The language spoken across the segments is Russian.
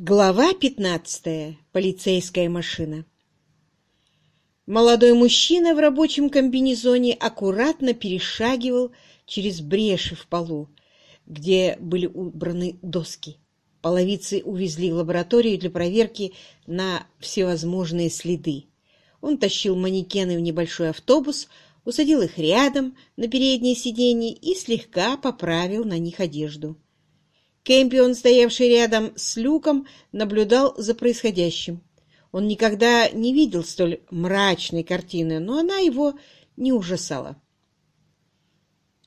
Глава 15. Полицейская машина. Молодой мужчина в рабочем комбинезоне аккуратно перешагивал через бреши в полу, где были убраны доски. Половицы увезли в лабораторию для проверки на всевозможные следы. Он тащил манекены в небольшой автобус, усадил их рядом на переднее сиденье и слегка поправил на них одежду. Кэмпион, стоявший рядом с люком, наблюдал за происходящим. Он никогда не видел столь мрачной картины, но она его не ужасала.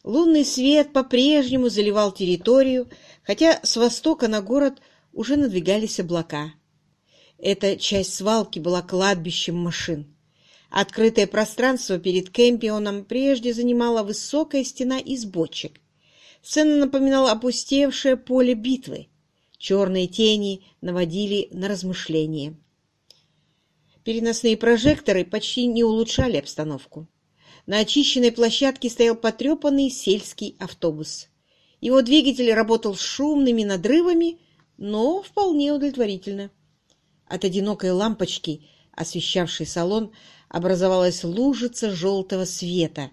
Лунный свет по-прежнему заливал территорию, хотя с востока на город уже надвигались облака. Эта часть свалки была кладбищем машин. Открытое пространство перед Кэмпионом прежде занимала высокая стена из бочек. Сцена напоминала опустевшее поле битвы. Черные тени наводили на размышления. Переносные прожекторы почти не улучшали обстановку. На очищенной площадке стоял потрепанный сельский автобус. Его двигатель работал с шумными надрывами, но вполне удовлетворительно. От одинокой лампочки, освещавшей салон, образовалась лужица желтого света,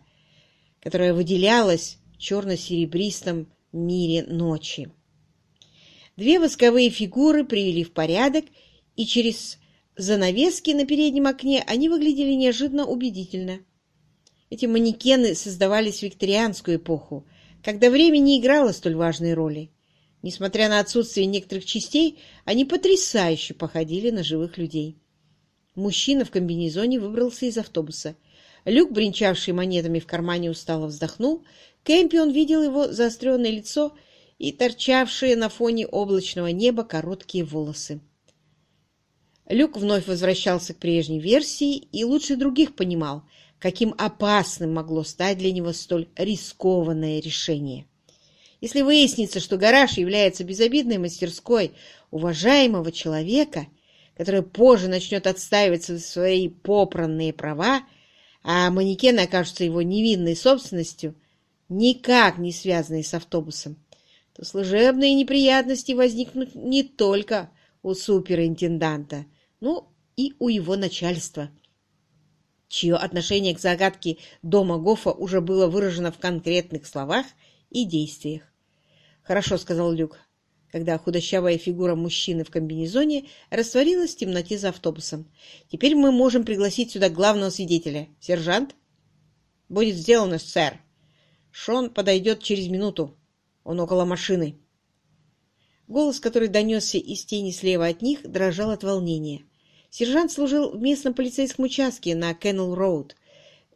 которая выделялась черно-серебристом мире ночи. Две восковые фигуры привели в порядок, и через занавески на переднем окне они выглядели неожиданно убедительно. Эти манекены создавались в викторианскую эпоху, когда время не играло столь важной роли. Несмотря на отсутствие некоторых частей, они потрясающе походили на живых людей. Мужчина в комбинезоне выбрался из автобуса. Люк, бренчавший монетами в кармане, устало вздохнул Кэмпион видел его заостренное лицо и торчавшие на фоне облачного неба короткие волосы. Люк вновь возвращался к прежней версии и лучше других понимал, каким опасным могло стать для него столь рискованное решение. Если выяснится, что гараж является безобидной мастерской уважаемого человека, который позже начнет отстаивать свои попранные права, а манекены окажутся его невинной собственностью, никак не связанные с автобусом, то служебные неприятности возникнут не только у суперинтенданта, но и у его начальства, чье отношение к загадке дома Гофа уже было выражено в конкретных словах и действиях. «Хорошо», — сказал Люк, когда худощавая фигура мужчины в комбинезоне растворилась в темноте за автобусом. «Теперь мы можем пригласить сюда главного свидетеля. Сержант?» «Будет сделано, сэр», Шон подойдет через минуту. Он около машины. Голос, который донесся из тени слева от них, дрожал от волнения. Сержант служил в местном полицейском участке на Кеннел-Роуд.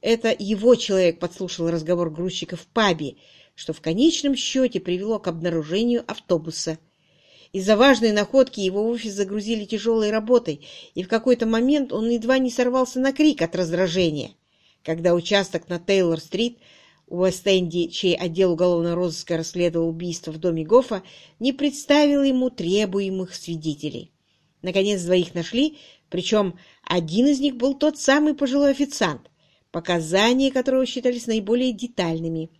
Это его человек подслушал разговор грузчика в пабе, что в конечном счете привело к обнаружению автобуса. Из-за важной находки его офис загрузили тяжелой работой, и в какой-то момент он едва не сорвался на крик от раздражения, когда участок на Тейлор-стрит Уэст-Энди, чей отдел уголовного розыска расследовал убийство в доме Гофа, не представил ему требуемых свидетелей. Наконец двоих нашли, причем один из них был тот самый пожилой официант, показания которого считались наиболее детальными.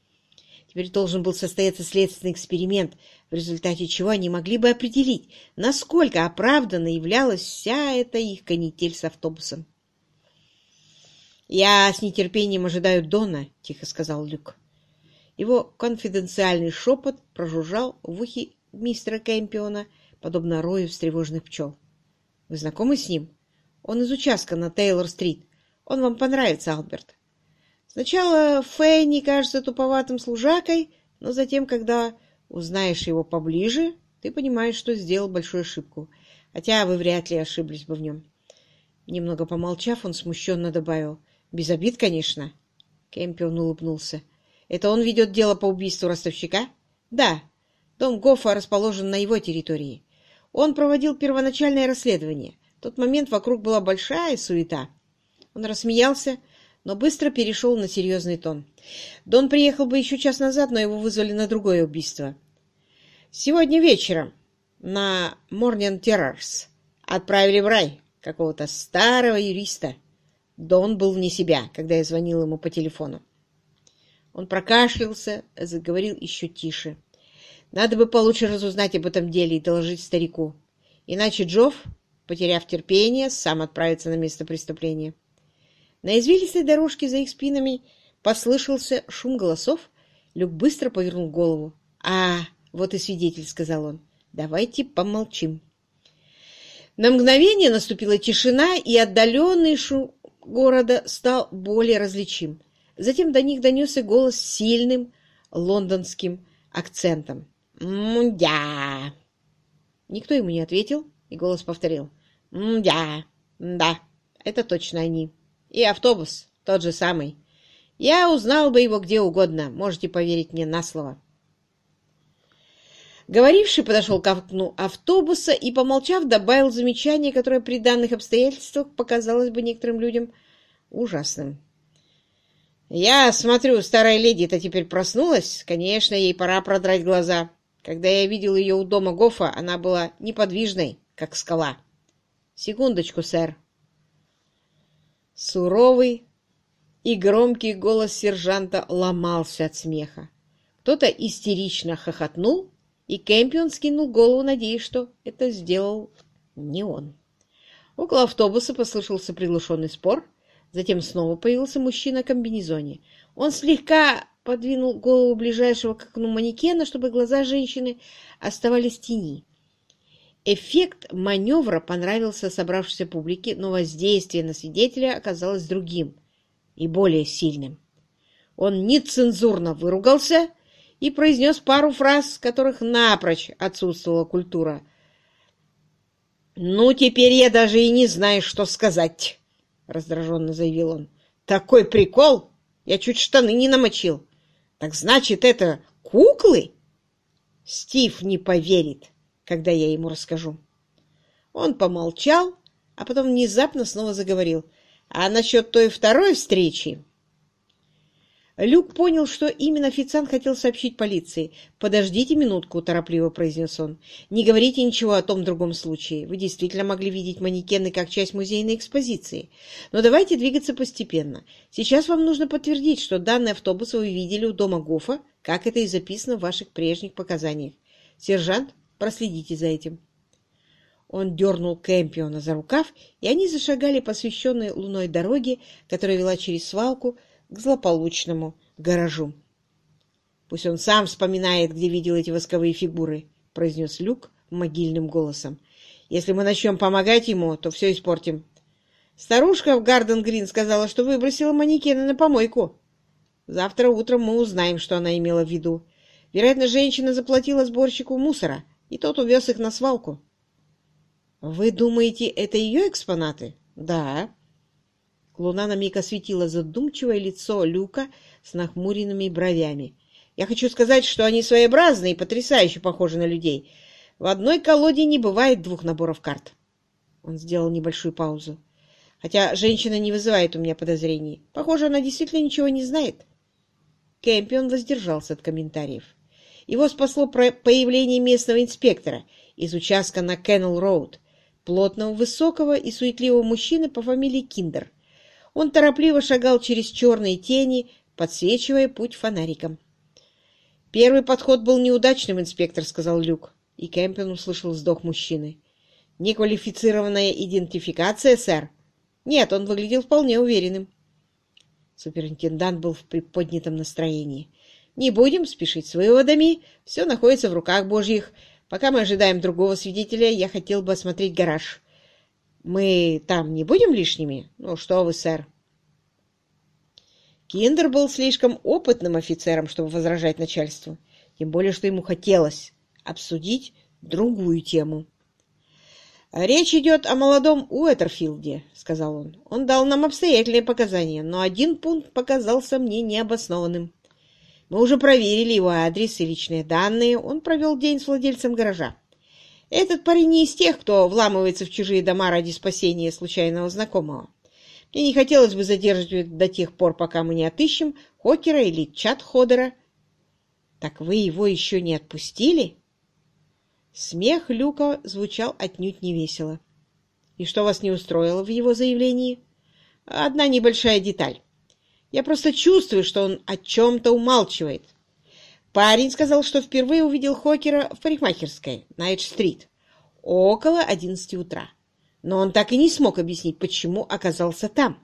Теперь должен был состояться следственный эксперимент, в результате чего они могли бы определить, насколько оправданно являлась вся эта их канитель с автобусом. «Я с нетерпением ожидаю Дона», — тихо сказал Люк. Его конфиденциальный шепот прожужжал в ухе мистера Кэмпиона, подобно рою встревоженных пчел. «Вы знакомы с ним? Он из участка на Тейлор-стрит. Он вам понравится, Алберт. Сначала Фэнни кажется туповатым служакой, но затем, когда узнаешь его поближе, ты понимаешь, что сделал большую ошибку, хотя вы вряд ли ошиблись бы в нем». Немного помолчав, он смущенно добавил, без обид, конечно. Кэмпион улыбнулся. Это он ведет дело по убийству ростовщика? Да. Дом Гофа расположен на его территории. Он проводил первоначальное расследование. В тот момент вокруг была большая суета. Он рассмеялся, но быстро перешел на серьезный тон. Дон приехал бы еще час назад, но его вызвали на другое убийство. Сегодня вечером на Morning Terrors отправили в рай какого-то старого юриста. Дон был вне себя, когда я звонил ему по телефону. Он прокашлялся, заговорил еще тише. Надо бы получше разузнать об этом деле и доложить старику. Иначе Джофф, потеряв терпение, сам отправится на место преступления. На извилистой дорожке за их спинами послышался шум голосов. Люк быстро повернул голову. «А, вот и свидетель», — сказал он. «Давайте помолчим». На мгновение наступила тишина, и отдаленный шум города стал более различим. Затем до них донесся голос с сильным лондонским акцентом. «Мдя!» Никто ему не ответил, и голос повторил. «Мдя! Да, это точно они. И автобус тот же самый. Я узнал бы его где угодно, можете поверить мне на слово». Говоривший подошел к окну автобуса и, помолчав, добавил замечание, которое при данных обстоятельствах показалось бы некоторым людям ужасным. «Я смотрю, старая леди-то теперь проснулась. Конечно, ей пора продрать глаза. Когда я видел ее у дома Гофа, она была неподвижной, как скала. Секундочку, сэр». Суровый и громкий голос сержанта ломался от смеха. Кто-то истерично хохотнул, и Кэмпион скинул голову, надеясь, что это сделал не он. Около автобуса послышался приглушенный спор, затем снова появился мужчина в комбинезоне. Он слегка подвинул голову ближайшего к окну манекена, чтобы глаза женщины оставались в тени. Эффект маневра понравился собравшейся публике, но воздействие на свидетеля оказалось другим и более сильным. Он нецензурно выругался и произнес пару фраз, с которых напрочь отсутствовала культура. «Ну, теперь я даже и не знаю, что сказать», — раздраженно заявил он. «Такой прикол! Я чуть штаны не намочил. Так значит, это куклы?» Стив не поверит, когда я ему расскажу. Он помолчал, а потом внезапно снова заговорил. «А насчет той второй встречи...» Люк понял, что именно официант хотел сообщить полиции. «Подождите минутку», — торопливо произнес он. «Не говорите ничего о том другом случае. Вы действительно могли видеть манекены как часть музейной экспозиции. Но давайте двигаться постепенно. Сейчас вам нужно подтвердить, что данный автобус вы видели у дома Гофа, как это и записано в ваших прежних показаниях. Сержант, проследите за этим». Он дернул Кэмпиона за рукав, и они зашагали по освещенной луной дороге, которая вела через свалку, к злополучному гаражу. «Пусть он сам вспоминает, где видел эти восковые фигуры», — произнес Люк могильным голосом. «Если мы начнем помогать ему, то все испортим. Старушка в Гарден Грин сказала, что выбросила манекены на помойку. Завтра утром мы узнаем, что она имела в виду. Вероятно, женщина заплатила сборщику мусора, и тот увез их на свалку». «Вы думаете, это ее экспонаты?» «Да». Луна на миг осветила задумчивое лицо Люка с нахмуренными бровями. «Я хочу сказать, что они своеобразные и потрясающе похожи на людей. В одной колоде не бывает двух наборов карт». Он сделал небольшую паузу. «Хотя женщина не вызывает у меня подозрений. Похоже, она действительно ничего не знает». Кэмпион воздержался от комментариев. Его спасло появление местного инспектора из участка на Кеннел-Роуд, плотного, высокого и суетливого мужчины по фамилии Киндер — он торопливо шагал через черные тени, подсвечивая путь фонариком. «Первый подход был неудачным, инспектор», — сказал Люк, и Кэмпин услышал вздох мужчины. «Неквалифицированная идентификация, сэр?» «Нет, он выглядел вполне уверенным». Суперинтендант был в приподнятом настроении. «Не будем спешить с выводами, все находится в руках Божьих. Пока мы ожидаем другого свидетеля, я хотел бы осмотреть гараж. Мы там не будем лишними? Ну что вы, сэр. Киндер был слишком опытным офицером, чтобы возражать начальству. Тем более, что ему хотелось обсудить другую тему. «Речь идет о молодом Уэтерфилде», — сказал он. «Он дал нам обстоятельные показания, но один пункт показался мне необоснованным. Мы уже проверили его адрес и личные данные. Он провел день с владельцем гаража. Этот парень не из тех, кто вламывается в чужие дома ради спасения случайного знакомого. Мне не хотелось бы задерживать до тех пор, пока мы не отыщем Хокера или Чат Ходера. Так вы его еще не отпустили? Смех Люка звучал отнюдь невесело. И что вас не устроило в его заявлении? Одна небольшая деталь. Я просто чувствую, что он о чем-то умалчивает. Парень сказал, что впервые увидел Хокера в парикмахерской на Эдж-стрит. около одиннадцати утра. Но он так и не смог объяснить, почему оказался там.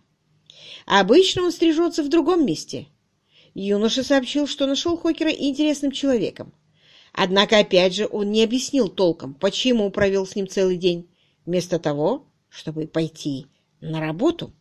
Обычно он стрижется в другом месте. Юноша сообщил, что нашел Хокера интересным человеком. Однако, опять же, он не объяснил толком, почему провел с ним целый день, вместо того, чтобы пойти на работу.